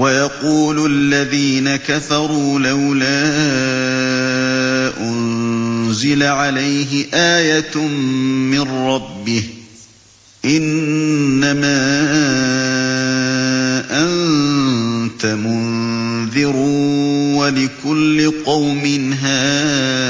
وَيَقُولُ الَّذِينَ كَفَرُوا لَوْلَا أُنزِلَ عَلَيْهِ آيَةٌ مِّن رَّبِّهِ ۗ إِنَّمَا أَنتَ مُنذِرٌ ۖ وَلِكُلِّ قَوْمٍ هَادٍ